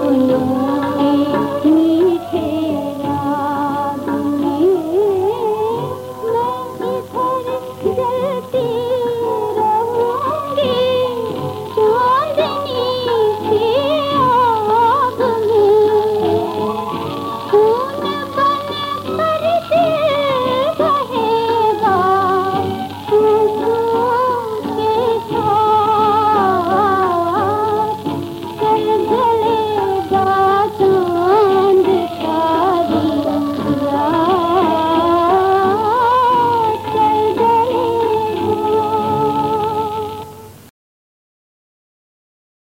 Oh, no.